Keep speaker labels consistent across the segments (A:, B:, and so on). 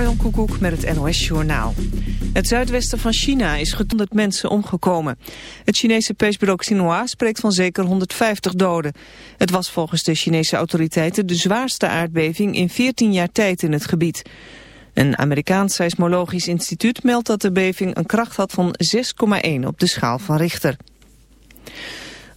A: Marjan Koekoek met het NOS Journaal. Het zuidwesten van China is getonderd mensen omgekomen. Het Chinese persbureau Xinhua spreekt van zeker 150 doden. Het was volgens de Chinese autoriteiten de zwaarste aardbeving in 14 jaar tijd in het gebied. Een Amerikaans seismologisch instituut meldt dat de beving een kracht had van 6,1 op de schaal van Richter.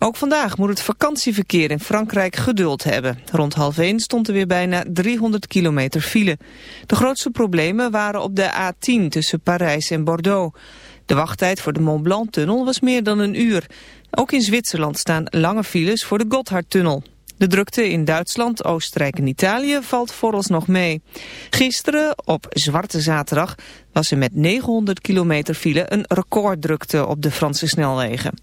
A: Ook vandaag moet het vakantieverkeer in Frankrijk geduld hebben. Rond half 1 stond er weer bijna 300 kilometer file. De grootste problemen waren op de A10 tussen Parijs en Bordeaux. De wachttijd voor de Mont Blanc-tunnel was meer dan een uur. Ook in Zwitserland staan lange files voor de Gotthardtunnel. De drukte in Duitsland, Oostenrijk en Italië valt vooralsnog mee. Gisteren, op Zwarte Zaterdag, was er met 900 kilometer file een recorddrukte op de Franse snelwegen.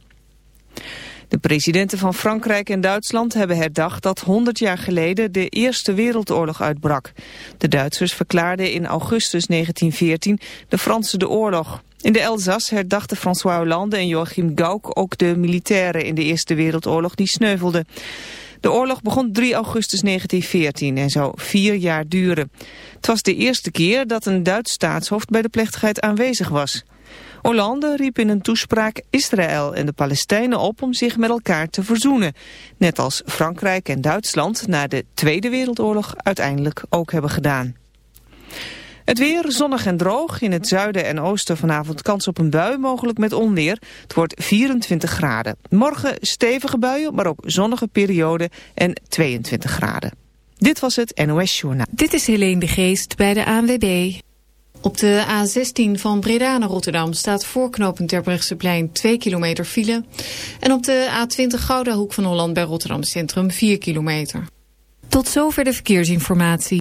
A: De presidenten van Frankrijk en Duitsland hebben herdacht dat 100 jaar geleden de Eerste Wereldoorlog uitbrak. De Duitsers verklaarden in augustus 1914 de Fransen de oorlog. In de Elzas herdachten François Hollande en Joachim Gauck ook de militairen in de Eerste Wereldoorlog die sneuvelden. De oorlog begon 3 augustus 1914 en zou vier jaar duren. Het was de eerste keer dat een Duits staatshoofd bij de plechtigheid aanwezig was. Hollande riep in een toespraak Israël en de Palestijnen op om zich met elkaar te verzoenen. Net als Frankrijk en Duitsland na de Tweede Wereldoorlog uiteindelijk ook hebben gedaan. Het weer zonnig en droog. In het zuiden en oosten vanavond kans op een bui, mogelijk met onweer. Het wordt 24 graden. Morgen stevige buien, maar ook zonnige perioden en 22 graden. Dit was het NOS Journaal.
B: Dit is Helene de Geest bij de ANWB. Op de A16 van Breda naar Rotterdam staat voorknopend Terbrechtseplein 2 kilometer file. En op de A20 Gouda Hoek van Holland bij Rotterdam Centrum 4 kilometer. Tot zover de verkeersinformatie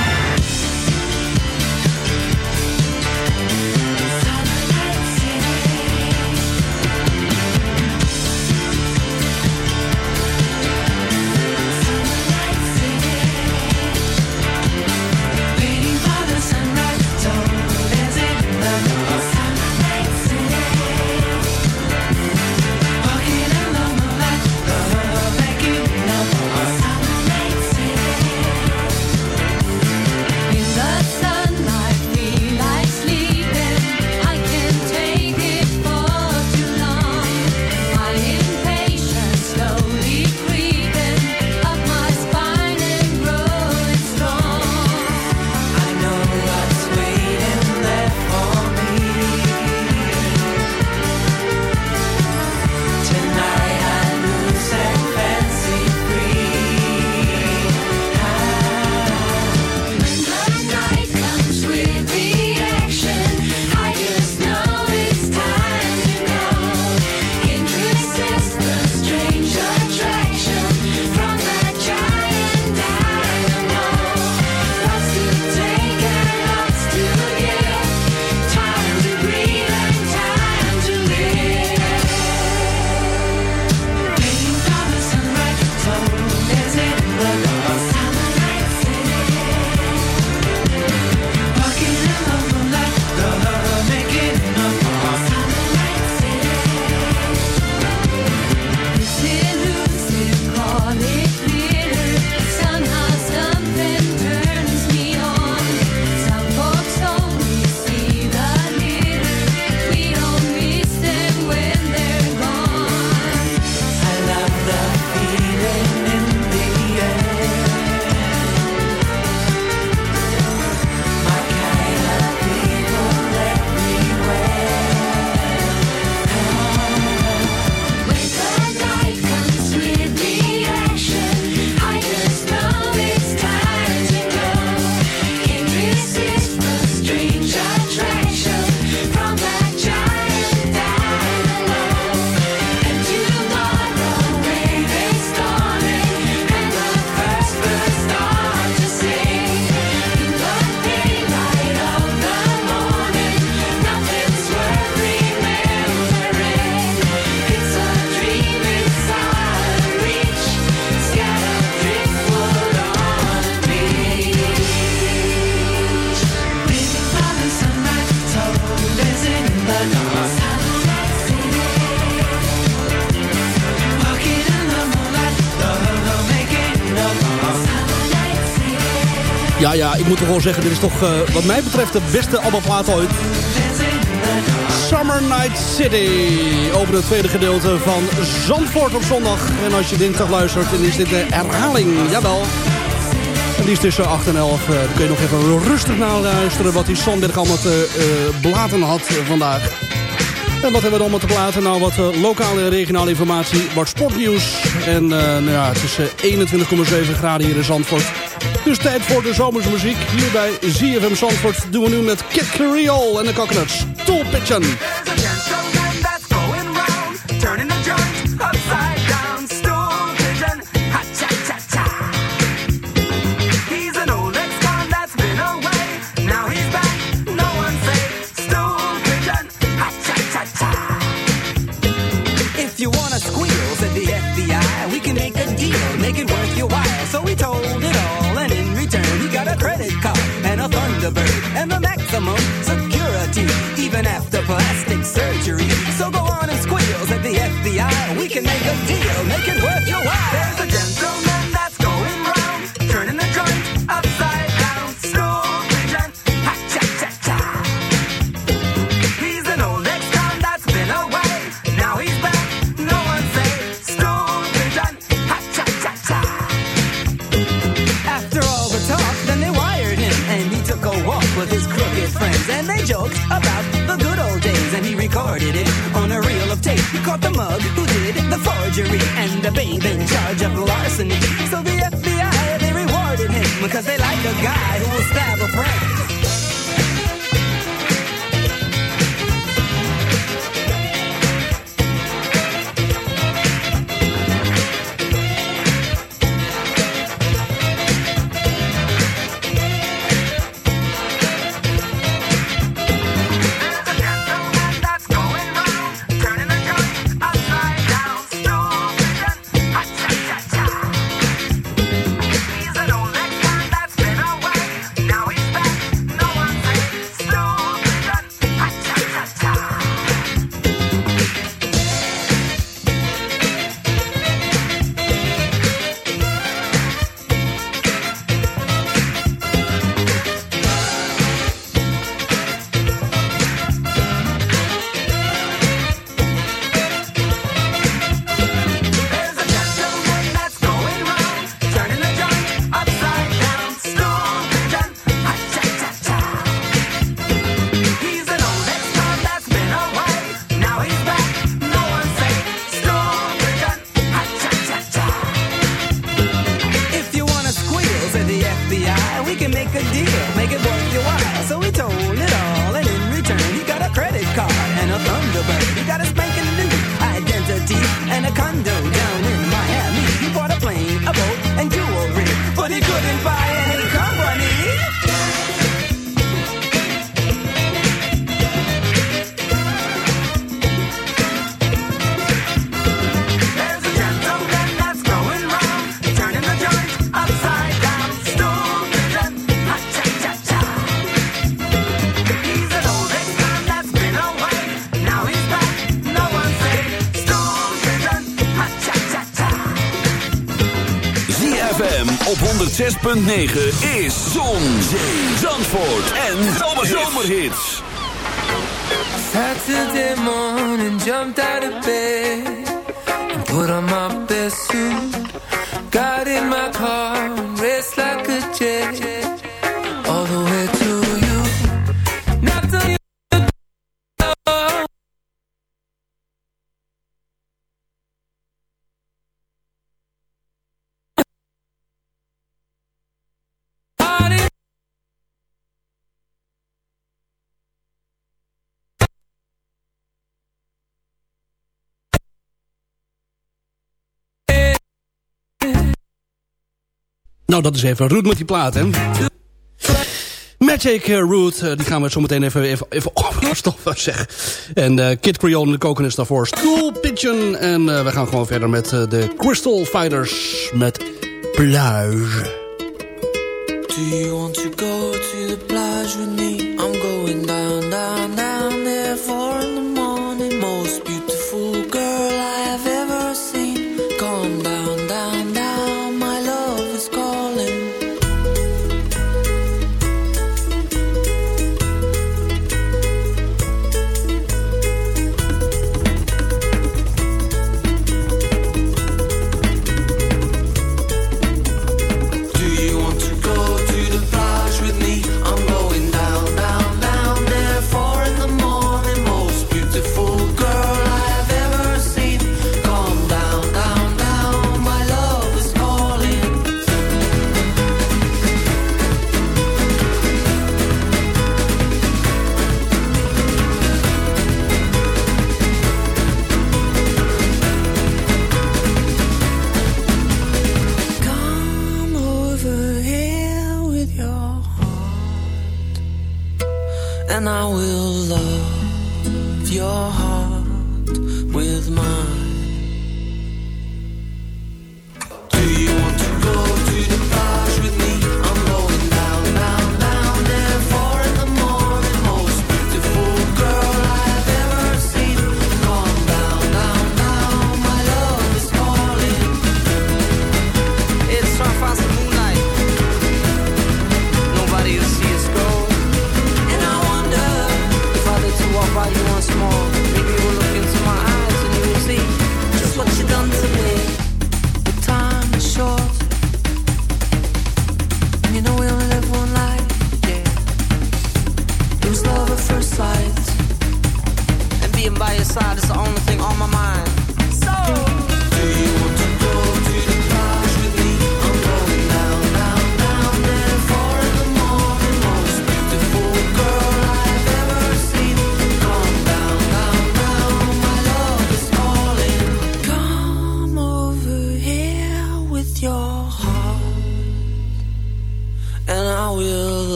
C: Gewoon zeggen, dit is toch uh, wat mij betreft de beste albumplaat ooit. Summer Night City. Over het tweede gedeelte van Zandvoort op zondag. En als je dinsdag luistert, dan is dit de herhaling. Jawel. En die is tussen 8 en 11. Uh, dan kun je nog even rustig naar luisteren wat die Sandberg allemaal te uh, blaten had vandaag. En wat hebben we allemaal te platen? Nou, wat lokale en regionale informatie, wat sportnieuws. En nou ja, het is uh, 21,7 graden hier in Zandvoort. Dus tijd voor de zomerse muziek. Hier bij ZFM Zandvoort doen we nu met Kid Creole en de Coconuts. Tool Pitchen.
D: Thunderbird and the maximum security, even after plastic surgery.
E: 106.9 is Zon, Zee, Zandvoort en Zomerhits.
F: Saturday morning, jumped out of bed and put on my best suit. Got in my car raced like a jet
C: Nou, dat is even Root met die plaat, hè. Magic uh, Root, uh, die gaan we zo meteen even, even, even zeg. En uh, Kid Creole en de Coconuts daarvoor. Stool Pigeon. En we gaan gewoon verder met de Crystal Fighters met Plage.
F: Do you want to go to the plage with me? I'm going down, down, down there for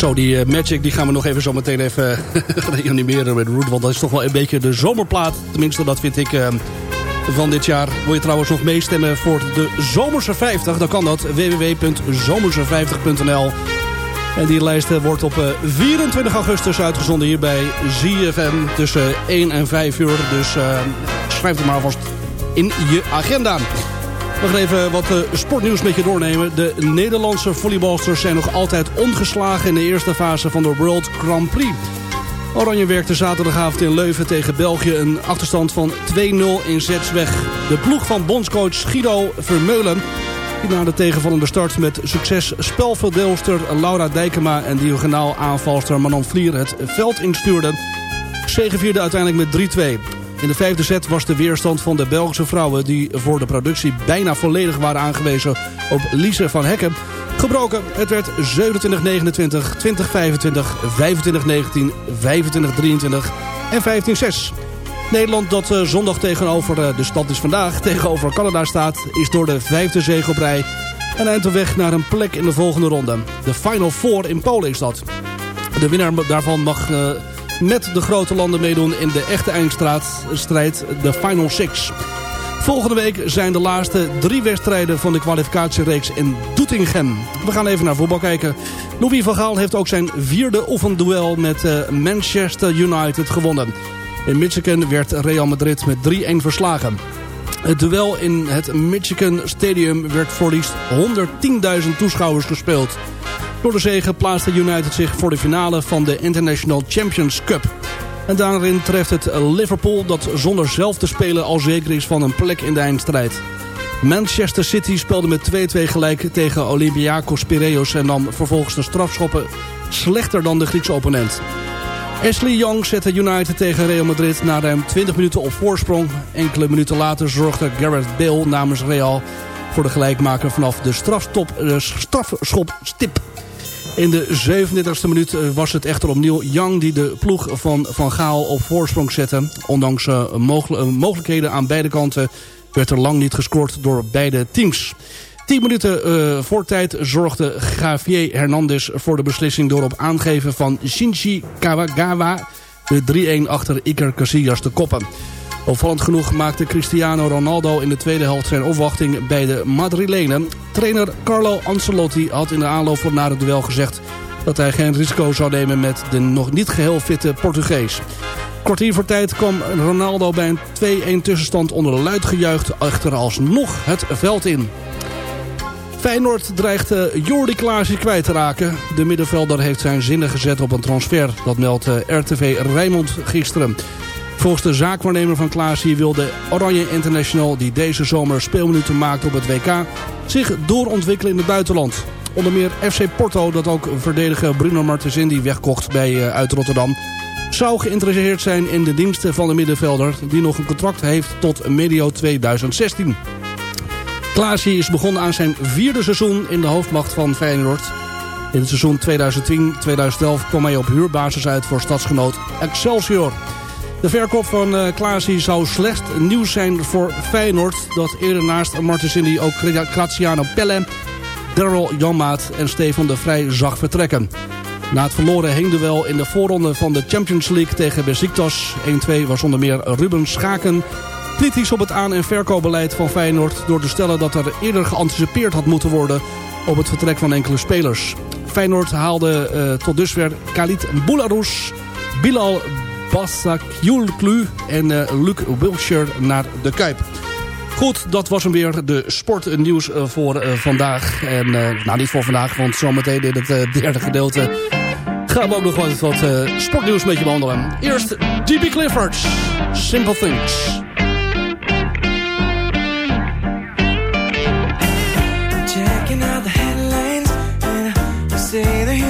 C: Zo, die eh, Magic die gaan we nog even zo meteen even reanimeren met Root. Want dat is toch wel een beetje de zomerplaat. Tenminste, dat vind ik eh, van dit jaar. Wil je trouwens nog meestemmen voor de Zomerse 50? Dan kan dat www.zomerse50.nl En die lijst eh, wordt op eh, 24 augustus uitgezonden hier bij ZFM tussen 1 en 5 uur. Dus eh, schrijf het maar alvast in je agenda. We gaan even wat eh, sportnieuws met je doornemen. De Nederlandse volleybalsters zijn nog altijd ongeslagen... in de eerste fase van de World Grand Prix. Oranje werkte zaterdagavond in Leuven tegen België... een achterstand van 2-0 in sets weg. De ploeg van bondscoach Guido Vermeulen... die na de tegenvallende start met succes spelverdeelster Laura Dijkema... en diagonaal aanvalster Manon Vlier het veld instuurde... zegevierde uiteindelijk met 3-2. In de vijfde set was de weerstand van de Belgische vrouwen... die voor de productie bijna volledig waren aangewezen op Lise van Hekken... gebroken. Het werd 27-29, 20-25, 25-19, 25-23 en 15-6. Nederland dat eh, zondag tegenover, eh, de stad is vandaag, tegenover Canada staat... is door de vijfde zege op rij en eind weg naar een plek in de volgende ronde. De Final Four in Polen is dat. De winnaar daarvan mag eh, met de grote landen meedoen in de echte eindstrijd, de Final Six. Volgende week zijn de laatste drie wedstrijden van de kwalificatiereeks in Doetinchem. We gaan even naar voetbal kijken. Louis van Gaal heeft ook zijn vierde oefenduel met eh, Manchester United gewonnen. In Michigan werd Real Madrid met 3-1 verslagen. Het duel in het Michigan Stadium werd voor liefst 110.000 toeschouwers gespeeld. Door de zege plaatste United zich voor de finale van de International Champions Cup. En daarin treft het Liverpool dat zonder zelf te spelen al zeker is van een plek in de eindstrijd. Manchester City speelde met 2-2 gelijk tegen Olympiakos Piraeus en nam vervolgens de strafschoppen slechter dan de Griekse opponent. Ashley Young zette United tegen Real Madrid na ruim 20 minuten op voorsprong. Enkele minuten later zorgde Gareth Bale namens Real voor de gelijkmaker vanaf de strafstop, uh, strafschopstip. In de 37e minuut was het echter opnieuw Young die de ploeg van Van Gaal op voorsprong zette. Ondanks uh, mogelijkheden aan beide kanten werd er lang niet gescoord door beide teams. 10 minuten uh, voor tijd zorgde Javier Hernandez voor de beslissing... door op aangeven van Shinji Kawagawa de 3-1 achter Iker Casillas te koppen. Opvallend genoeg maakte Cristiano Ronaldo in de tweede helft zijn opwachting bij de Madrilenen. Trainer Carlo Ancelotti had in de aanloop voor na het duel gezegd dat hij geen risico zou nemen met de nog niet geheel fitte Portugees. Kwartier voor tijd kwam Ronaldo bij een 2-1 tussenstand onder luid gejuicht echter alsnog het veld in. Feyenoord dreigt uh, Jordi Klaasie kwijt te raken. De middenvelder heeft zijn zinnen gezet op een transfer. Dat meldt uh, RTV Rijnmond gisteren. Volgens de zaakwaarnemer van Klaasie wil de Oranje International... die deze zomer speelminuten maakt op het WK... zich doorontwikkelen in het buitenland. Onder meer FC Porto, dat ook verdediger Bruno Martensindi wegkocht bij, uh, uit Rotterdam... zou geïnteresseerd zijn in de diensten van de middenvelder... die nog een contract heeft tot medio 2016. Klaasie is begonnen aan zijn vierde seizoen in de hoofdmacht van Feyenoord. In het seizoen 2010-2011 kwam hij op huurbasis uit voor stadsgenoot Excelsior. De verkoop van uh, Klaasie zou slecht nieuws zijn voor Feyenoord... dat eerder naast Martensini ook Graziano Pelle, Daryl Janmaat en Stefan de Vrij zag vertrekken. Na het verloren heenduel in de voorronde van de Champions League tegen Besiktas... 1-2 was onder meer Ruben Schaken kritisch op het aan- en verkoopbeleid van Feyenoord... door te stellen dat er eerder geanticipeerd had moeten worden op het vertrek van enkele spelers. Feyenoord haalde uh, tot dusver Khalid Boularus, Bilal Bassakyulklu en uh, Luc Wilshire naar de Kuip. Goed, dat was hem weer, de sportnieuws uh, voor vandaag. En nou, niet voor vandaag, want zometeen in het derde gedeelte... gaan we ook nog wat, wat sportnieuws met je behandelen. Eerst D.B. Clifford, Simple Things.
G: say the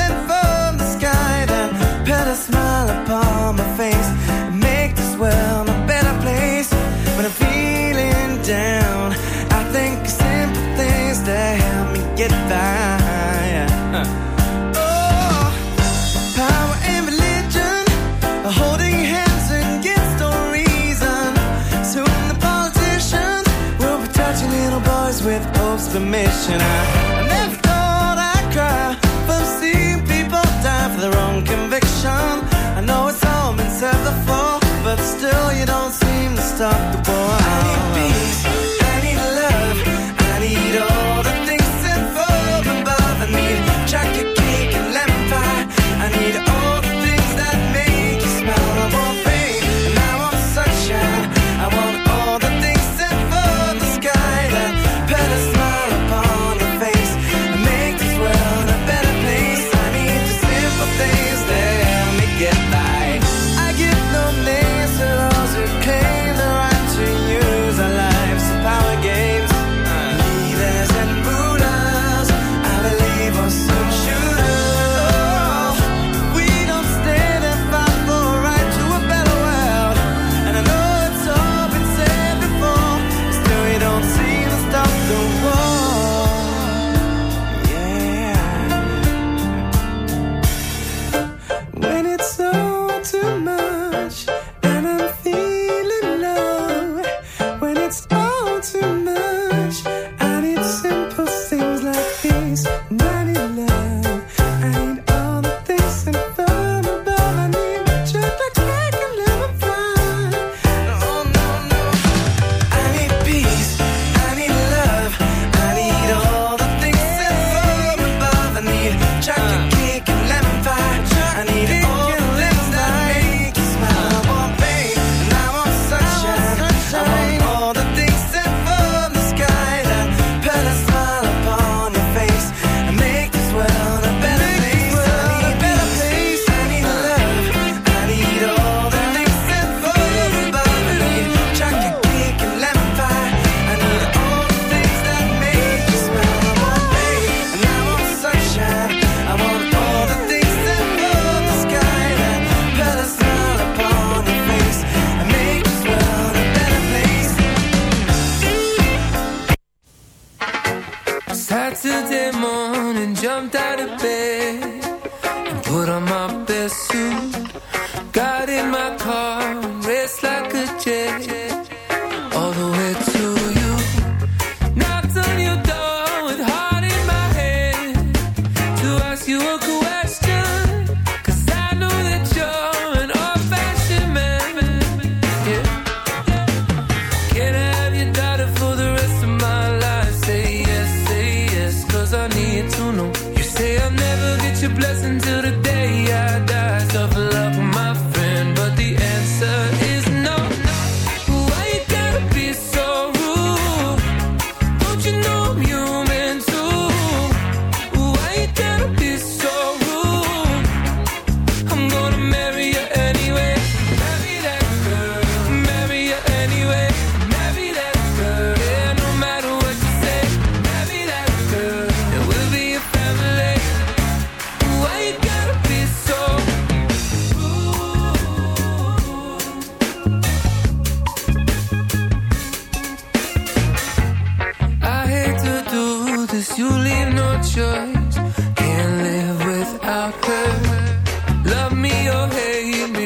G: upon my face stop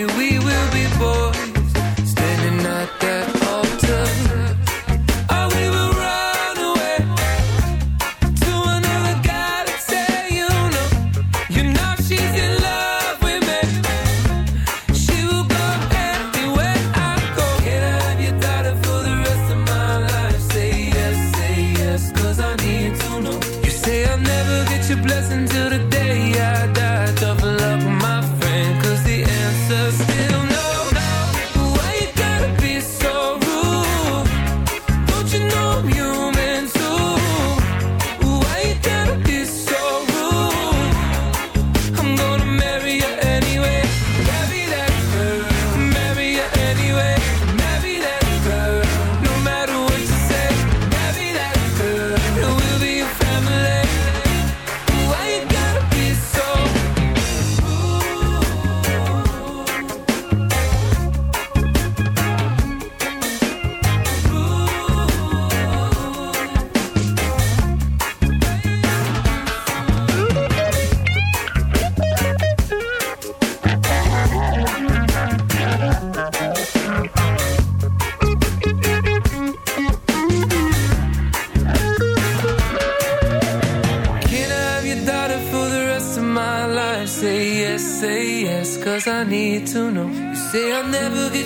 G: we
F: will be boys.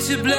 F: to blame.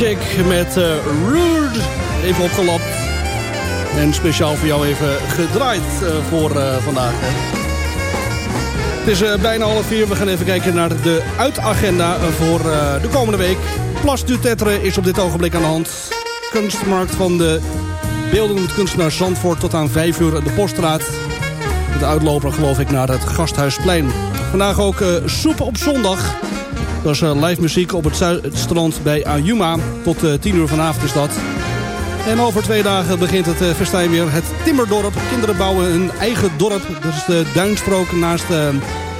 C: Magic met eh, Rude. Even opgelapt. En speciaal voor jou even gedraaid eh, voor eh, vandaag. Hè. Het is bijna half vier. We gaan even kijken naar de uitagenda voor de komende week. Plas du Tetre is op dit ogenblik aan de hand. Kunstmarkt van de beeldend kunstenaar Zandvoort tot aan 5 uur de Poststraat. De uitloper geloof ik naar het Gasthuisplein. Vandaag ook soep op zondag. Is eh, live muziek op het, strand bij Ayuma. Tot eh 10 uur vanavond is dat. En over twee dagen begint het eh, festijn weer. Het Timmerdorp. Kinderen bouwen hun eigen dorp. Dat is de duinstrook naast eh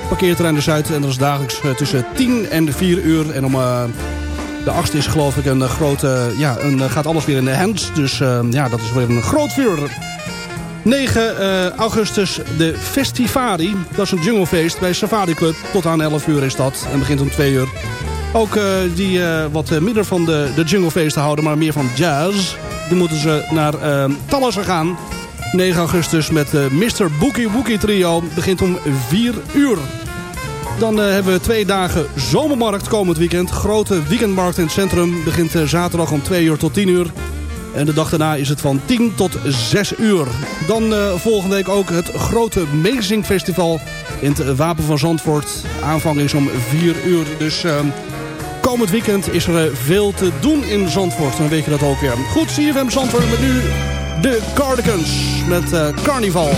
C: parkeerterrein de Zuid. En dat is dagelijks eh, tussen 10 en 4 uur. En om eh, de 8 is geloof ik een eh, grote... ja, een, eh, gaat alles weer in de hands. Dus eh, ja, dat is weer een groot vuur. 9 eh, augustus de Festivari. Dat is een junglefeest bij Safari Club. Tot aan 11 uur is dat. En begint om 2 uur. Ook eh, die eh, wat minder van de, de junglefeesten houden, maar meer van jazz. Dan moeten ze naar uh, Tallissen gaan. 9 augustus met de Mr. Bookie Wookie Trio. Begint om 4 uur. Dan hebben we twee dagen zomermarkt komend weekend. Grote weekendmarkt in het centrum. Begint zaterdag om 2 uur tot 10 uur. En de dag daarna is het van 10 tot 6 uur. Dan uh, volgende week ook het grote Meezingfestival in het Wapen van Zandvoort. Aanvang is om 4 uur. Dus uh, komend weekend is er veel te doen in Zandvoort. Dan weet je dat ook weer. Goed, CFM Zandvoort met nu de Cardigans met Carnival.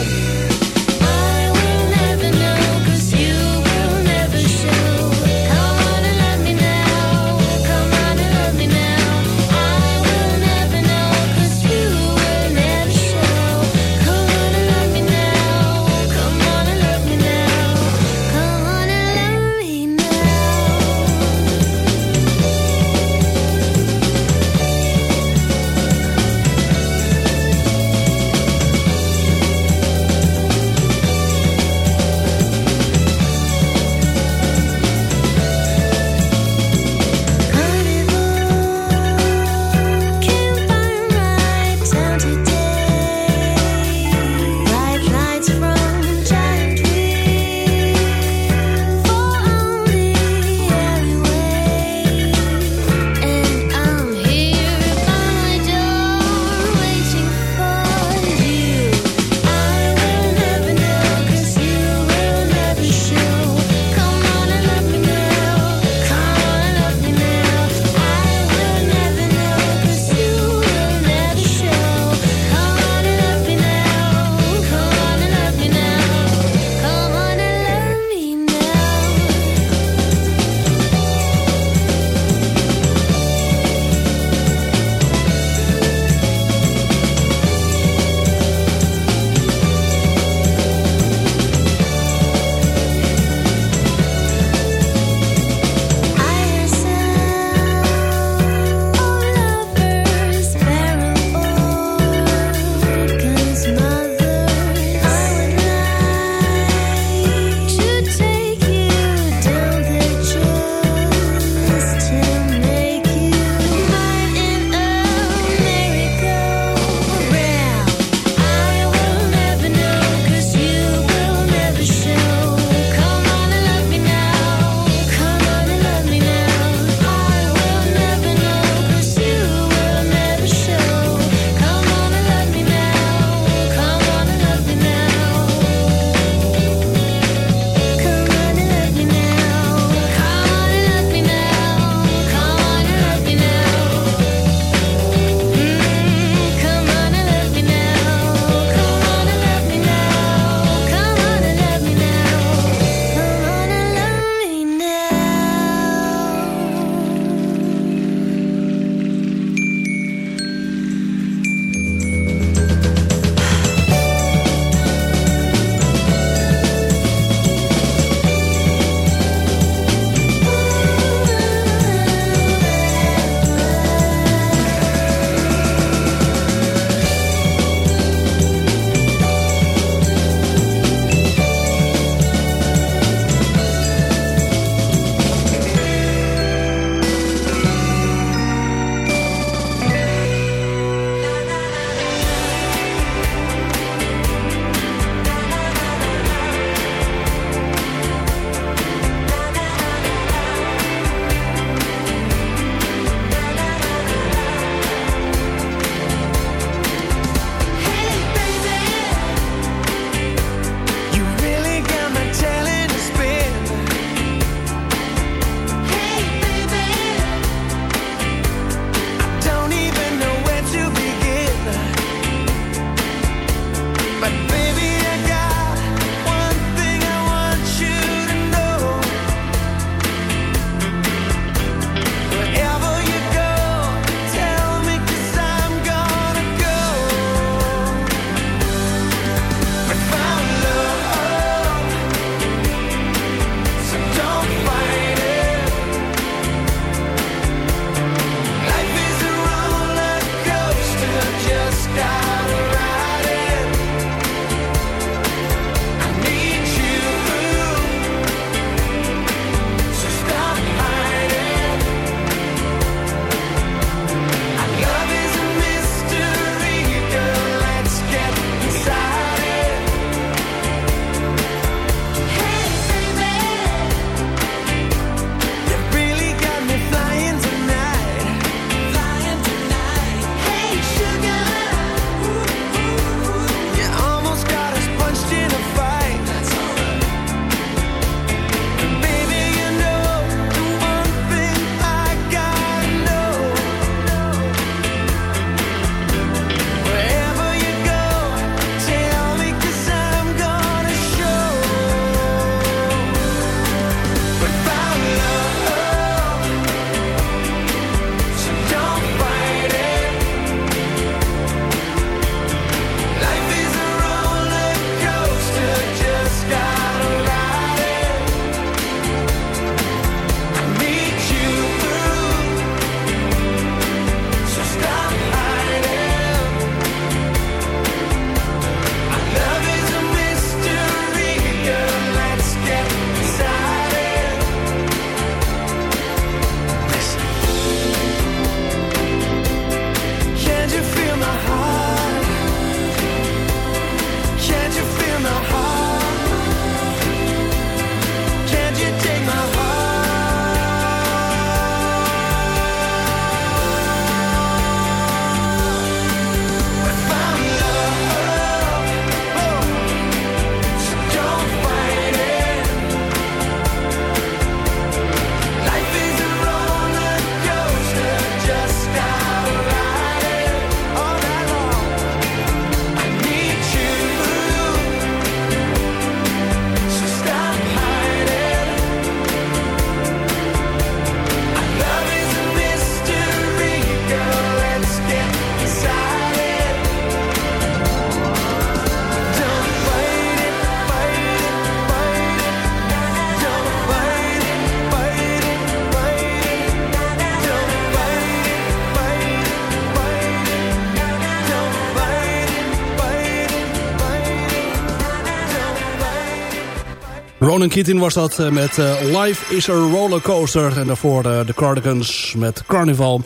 H: Ronan was dat eh, met uh, Life is a Rollercoaster. En daarvoor de Cardigans met Carnival.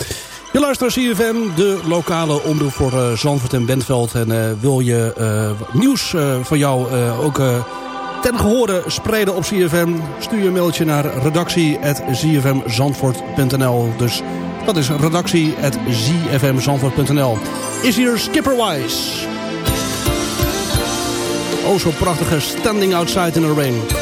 H: Je luistert naar CFM, de lokale omroep voor Zandvoort en Bentveld. En wil je nieuws van jou ook ten gehore spreiden op CFM... stuur je een mailtje naar redactie.zfmzandvoort.nl. Dus dat is redactie.zfmzandvoort.nl. Is hier Skipperwise. Oh, zo prachtige Standing Outside in the Rain.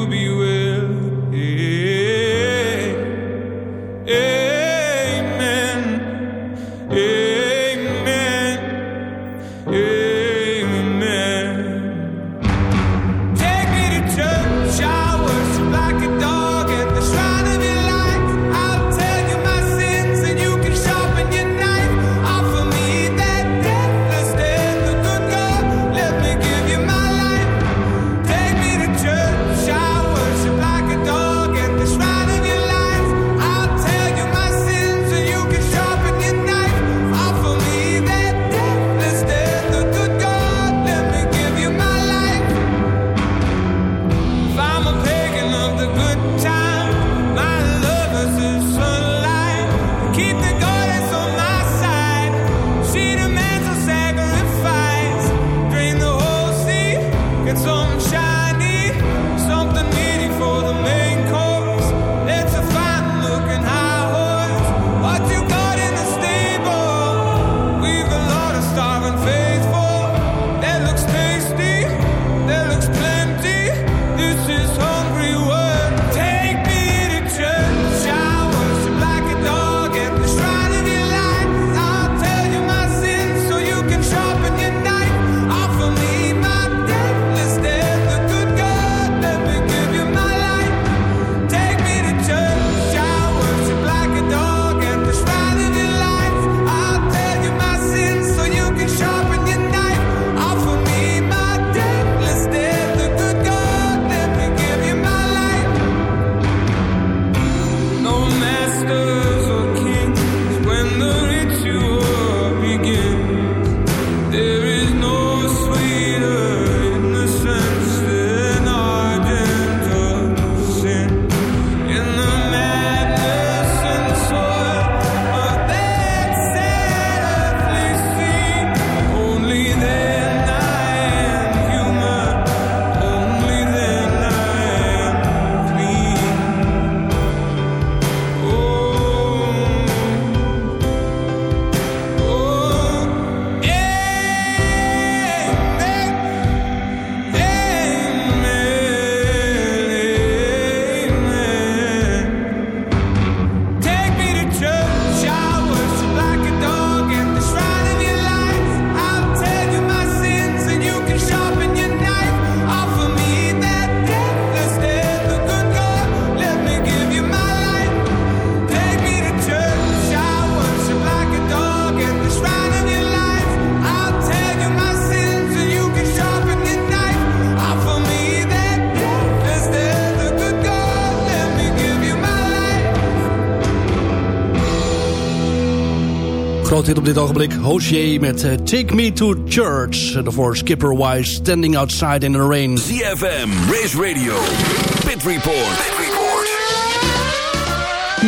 C: Groot hit op dit ogenblik. Hozier met eh, Take Me to Church. En daarvoor Skipper Wise, Standing Outside in the Rain.
E: ZFM, Race Radio, Pit Report. Pit Report.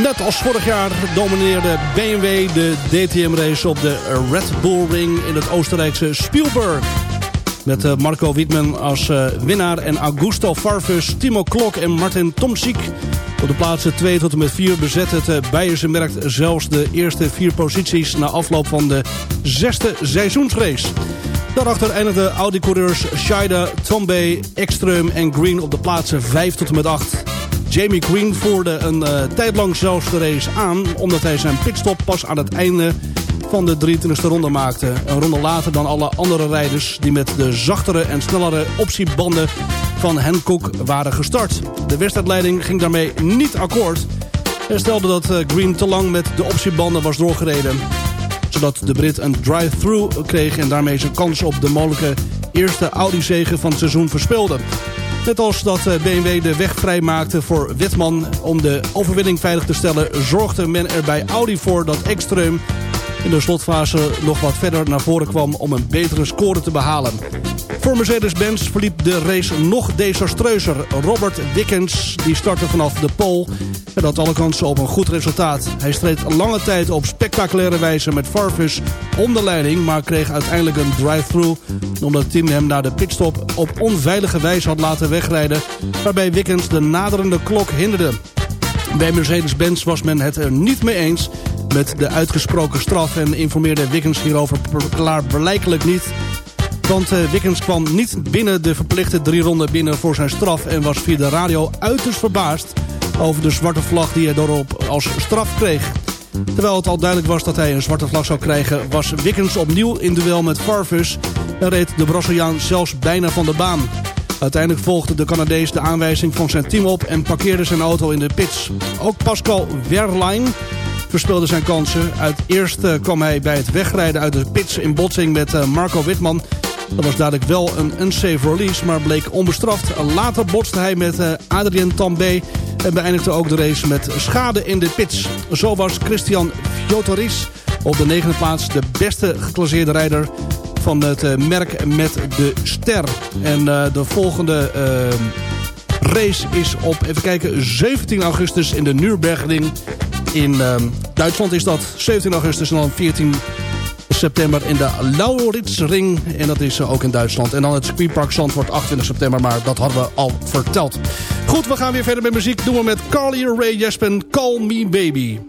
C: Net als vorig jaar domineerde BMW de DTM-race op de Red Bull Ring in het Oostenrijkse Spielberg. Met eh, Marco Wittmann als eh, winnaar en Augusto Farfus, Timo Klok en Martin Tomczyk. Op de plaatsen 2 tot en met 4 bezet het uh, Beierse merk zelfs de eerste vier posities... na afloop van de zesde seizoensrace. Daarachter eindigden Audi-coureurs Scheide, Tombe, Ekström en Green op de plaatsen 5 tot en met 8. Jamie Green voerde een uh, tijd zelfs de race aan... omdat hij zijn pitstop pas aan het einde van de 23e ronde maakte. Een ronde later dan alle andere rijders... die met de zachtere en snellere optiebanden van Hancock waren gestart. De wedstrijdleiding ging daarmee niet akkoord... en stelde dat uh, Green te lang met de optiebanden was doorgereden zodat de Brit een drive-through kreeg... en daarmee zijn kans op de mogelijke eerste Audi-zege van het seizoen verspeelde. Net als dat BMW de weg vrijmaakte voor Witman om de overwinning veilig te stellen... zorgde men er bij Audi voor dat Ekström in de slotfase nog wat verder naar voren kwam... om een betere score te behalen. Voor Mercedes-Benz verliep de race nog desastreuzer. Robert Wickens die startte vanaf de pole en had alle kansen op een goed resultaat. Hij streed lange tijd op spectaculaire wijze met Farfus om de leiding... maar kreeg uiteindelijk een drive-through... omdat het team hem na de pitstop op onveilige wijze had laten wegrijden... waarbij Wickens de naderende klok hinderde. Bij Mercedes-Benz was men het er niet mee eens met de uitgesproken straf... en informeerde Wickens hierover klaarblijkelijk niet
I: Want uh, Wickens kwam niet binnen de verplichte drie ronden binnen voor zijn straf... en was via de radio uiterst verbaasd over de zwarte vlag die hij daarop als straf kreeg. Terwijl het al duidelijk was dat hij een zwarte vlag zou krijgen... was Wickens opnieuw in duel met Farfus... en reed de Braziliaan zelfs bijna van de baan. Uiteindelijk volgde de Canadees de aanwijzing van zijn team op... en parkeerde zijn auto in de pits. Ook Pascal Wehrlein verspeelde zijn kansen. Uit eerst eh, kwam hij bij het wegrijden uit de pits in botsing met eh, Marco Witman... Dat was dadelijk wel een unsafe release, maar bleek onbestraft. Later botste hij met uh, Adrien Tambay en beëindigde ook de race met schade in de pits. Zo was Christian Fjotoris op de negende plaats de beste geclasseerde rijder van het merk met de ster. En de volgende race is op, even kijken, 17 augustus in de Nürburgring. In Duitsland is dat 17 augustus en dan 14 september in de Lauritsring. En dat is ook in Duitsland. En dan het circuitpark Zandvoort 28 september. Maar dat hadden we al verteld. Goed, we gaan weer verder met muziek. Doen we met Carly Ray Jespen, Call Me Baby.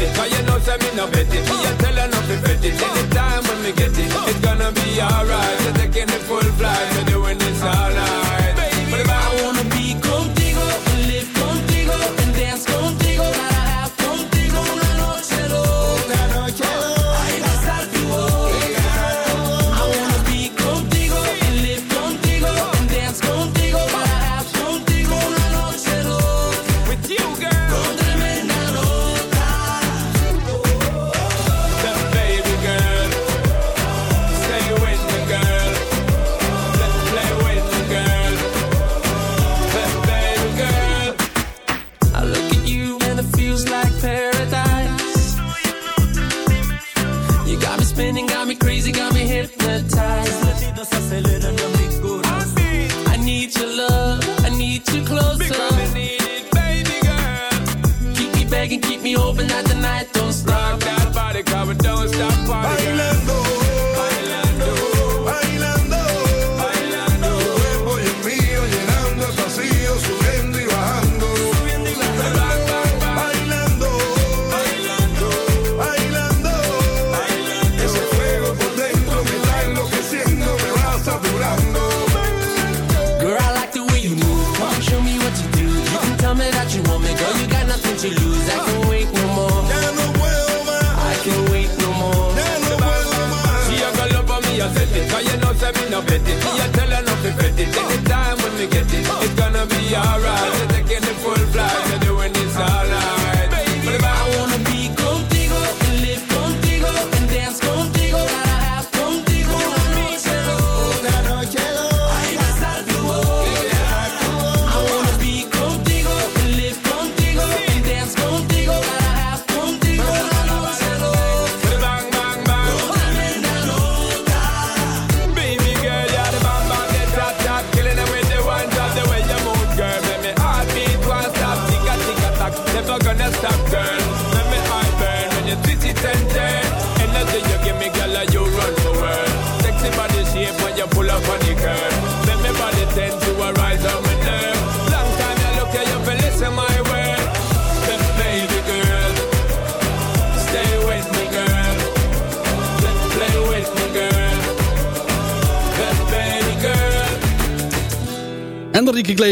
F: it. Cause you know, say me no bet it. Me a tell her nothing bet it. Anytime when me get it, it's gonna be alright.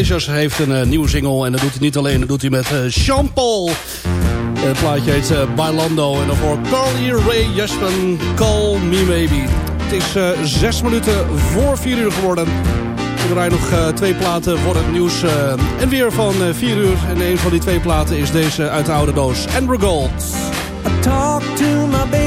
C: Iglesias heeft een eh, nieuwe single. En dat doet hij niet alleen, dat doet hij met eh, uh, Jean Paul. Het plaatje heet uh, Bailando. En dan voor Carly Ray Jaspen, Call Me Maybe. Het is zes minuten voor vier uur geworden. We rijden nog twee platen voor het nieuws. en weer van vier uur. En een van die twee platen is deze uit de oude doos. Andrew Gold.
G: Talk to my.